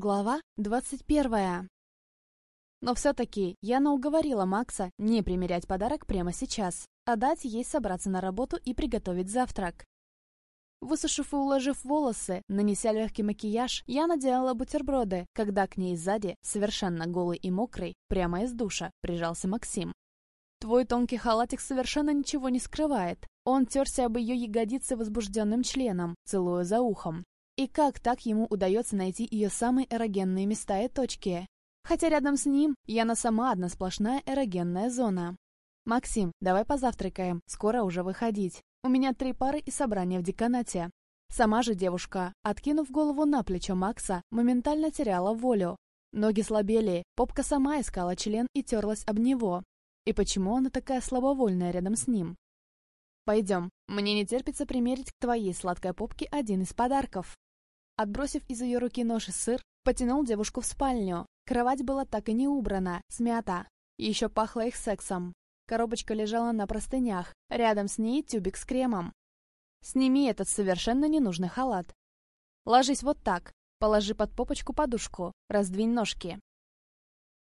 Глава 21. Но все-таки Яна уговорила Макса не примерять подарок прямо сейчас, а дать ей собраться на работу и приготовить завтрак. Высушив и уложив волосы, нанеся легкий макияж, Яна делала бутерброды, когда к ней сзади, совершенно голый и мокрый, прямо из душа, прижался Максим. «Твой тонкий халатик совершенно ничего не скрывает». Он терся об ее ягодицы возбужденным членом, целуя за ухом, и как так ему удается найти ее самые эрогенные места и точки? Хотя рядом с ним Яна сама одна сплошная эрогенная зона. «Максим, давай позавтракаем, скоро уже выходить. У меня три пары и собрание в деканате». Сама же девушка, откинув голову на плечо Макса, моментально теряла волю. Ноги слабели, попка сама искала член и терлась об него. И почему она такая слабовольная рядом с ним? «Пойдем, мне не терпится примерить к твоей сладкой попке один из подарков». Отбросив из ее руки нож и сыр, потянул девушку в спальню. Кровать была так и не убрана, смята. Еще пахло их сексом. Коробочка лежала на простынях, рядом с ней тюбик с кремом. «Сними этот совершенно ненужный халат. Ложись вот так, положи под попочку подушку, раздвинь ножки».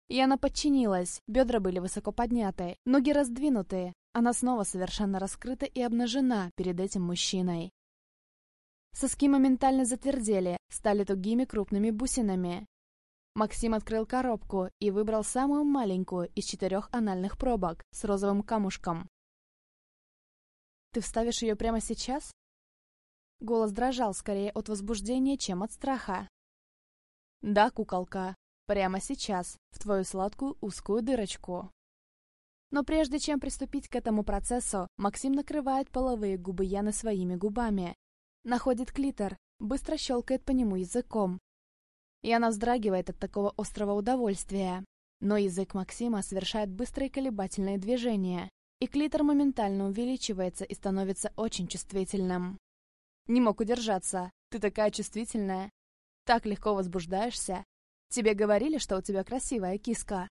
Яна подчинилась, бедра были высоко подняты, ноги раздвинуты. Она снова совершенно раскрыта и обнажена перед этим мужчиной. Соски моментально затвердели, стали тугими крупными бусинами. Максим открыл коробку и выбрал самую маленькую из четырех анальных пробок с розовым камушком. «Ты вставишь ее прямо сейчас?» Голос дрожал скорее от возбуждения, чем от страха. «Да, куколка, прямо сейчас, в твою сладкую узкую дырочку». Но прежде чем приступить к этому процессу, Максим накрывает половые губы Яны своими губами, Находит клитор, быстро щелкает по нему языком. И она вздрагивает от такого острого удовольствия. Но язык Максима совершает быстрые колебательные движения, и клитор моментально увеличивается и становится очень чувствительным. Не мог удержаться. Ты такая чувствительная. Так легко возбуждаешься. Тебе говорили, что у тебя красивая киска.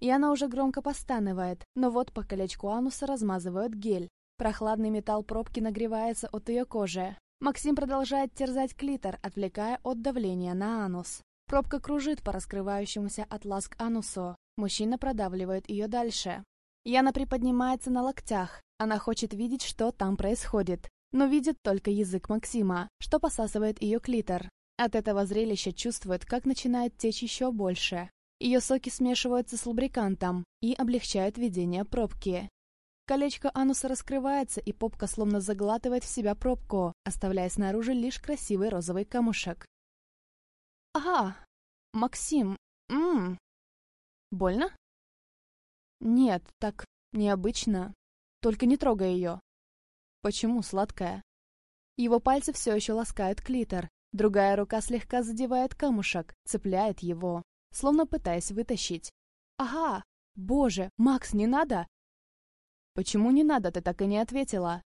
И она уже громко постанывает, но вот по колечку ануса размазывают гель. Прохладный металл пробки нагревается от ее кожи. Максим продолжает терзать клитор, отвлекая от давления на анус. Пробка кружит по раскрывающемуся от ласк анусу. Мужчина продавливает ее дальше. Яна приподнимается на локтях. Она хочет видеть, что там происходит. Но видит только язык Максима, что посасывает ее клитор. От этого зрелища чувствует, как начинает течь еще больше. Ее соки смешиваются с лубрикантом и облегчают ведение пробки. Колечко ануса раскрывается, и попка словно заглатывает в себя пробку, оставляя снаружи лишь красивый розовый камушек. «Ага! Максим! Ммм!» «Больно?» «Нет, так необычно. Только не трогай ее». «Почему сладкая?» Его пальцы все еще ласкают клитор. Другая рука слегка задевает камушек, цепляет его, словно пытаясь вытащить. «Ага! Боже, Макс, не надо! «Почему не надо, ты так и не ответила?»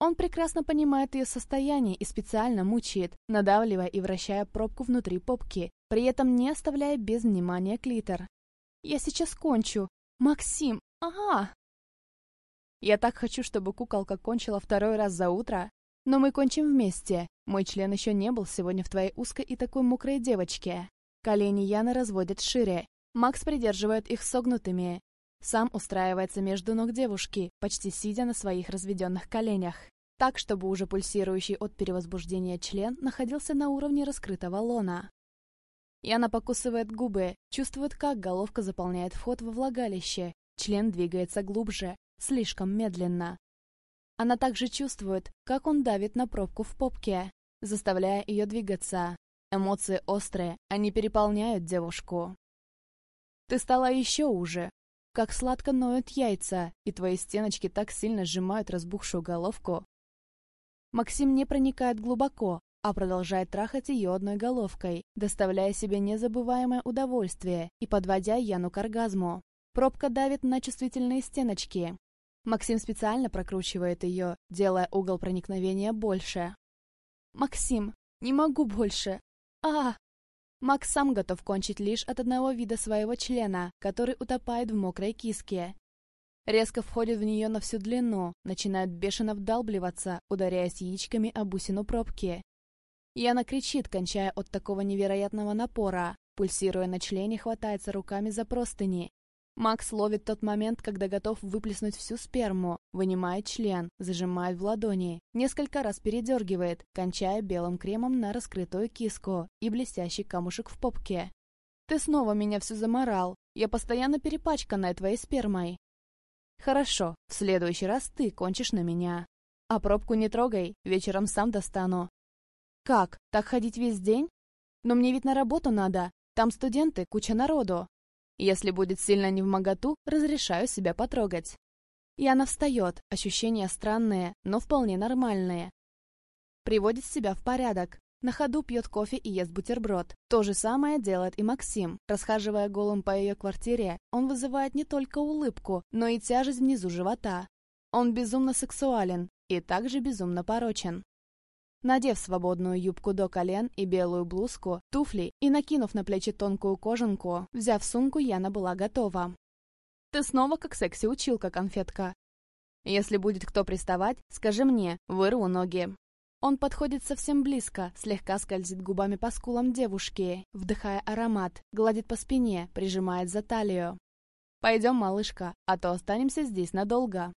Он прекрасно понимает ее состояние и специально мучает, надавливая и вращая пробку внутри попки, при этом не оставляя без внимания клитор. «Я сейчас кончу! Максим! Ага!» «Я так хочу, чтобы куколка кончила второй раз за утро, но мы кончим вместе. Мой член еще не был сегодня в твоей узкой и такой мокрой девочке». Колени Яны разводят шире. Макс придерживает их согнутыми, сам устраивается между ног девушки, почти сидя на своих разведенных коленях. Так, чтобы уже пульсирующий от перевозбуждения член находился на уровне раскрытого лона. И она покусывает губы, чувствует, как головка заполняет вход во влагалище, член двигается глубже, слишком медленно. Она также чувствует, как он давит на пробку в попке, заставляя ее двигаться. Эмоции острые, они переполняют девушку. «Ты стала еще уже, как сладко ноют яйца, и твои стеночки так сильно сжимают разбухшую головку. Максим не проникает глубоко, а продолжает трахать ее одной головкой, доставляя себе незабываемое удовольствие и подводя Яну к оргазму. Пробка давит на чувствительные стеночки. Максим специально прокручивает ее, делая угол проникновения больше. «Максим, не могу больше! а Макс сам готов кончить лишь от одного вида своего члена, который утопает в мокрой киске. Резко входит в нее на всю длину, начинает бешено вдалбливаться, ударяясь яичками о бусину пробки. Яна кричит, кончая от такого невероятного напора. Пульсируя на члене, хватается руками за простыни. Макс ловит тот момент, когда готов выплеснуть всю сперму, вынимает член, зажимает в ладони, несколько раз передергивает, кончая белым кремом на раскрытую киску и блестящий камушек в попке. «Ты снова меня все заморал. Я постоянно перепачканная твоей спермой». «Хорошо, в следующий раз ты кончишь на меня. А пробку не трогай, вечером сам достану». «Как, так ходить весь день? Но мне ведь на работу надо, там студенты, куча народу. Если будет сильно не в моготу, разрешаю себя потрогать. Яна встает, ощущения странные, но вполне нормальные. Приводит себя в порядок. На ходу пьет кофе и ест бутерброд. То же самое делает и Максим. Расхаживая голым по ее квартире, он вызывает не только улыбку, но и тяжесть внизу живота. Он безумно сексуален и также безумно порочен. Надев свободную юбку до колен и белую блузку, туфли и накинув на плечи тонкую кожанку, взяв сумку, Яна была готова. «Ты снова как секси-училка, конфетка. Если будет кто приставать, скажи мне, вырву ноги». Он подходит совсем близко, слегка скользит губами по скулам девушки, вдыхая аромат, гладит по спине, прижимает за талию. «Пойдем, малышка, а то останемся здесь надолго».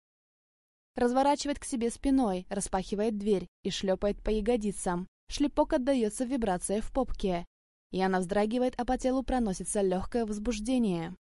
Разворачивает к себе спиной, распахивает дверь и шлепает по ягодицам. Шлепок отдается вибрация в попке. И она вздрагивает, а по телу проносится легкое возбуждение.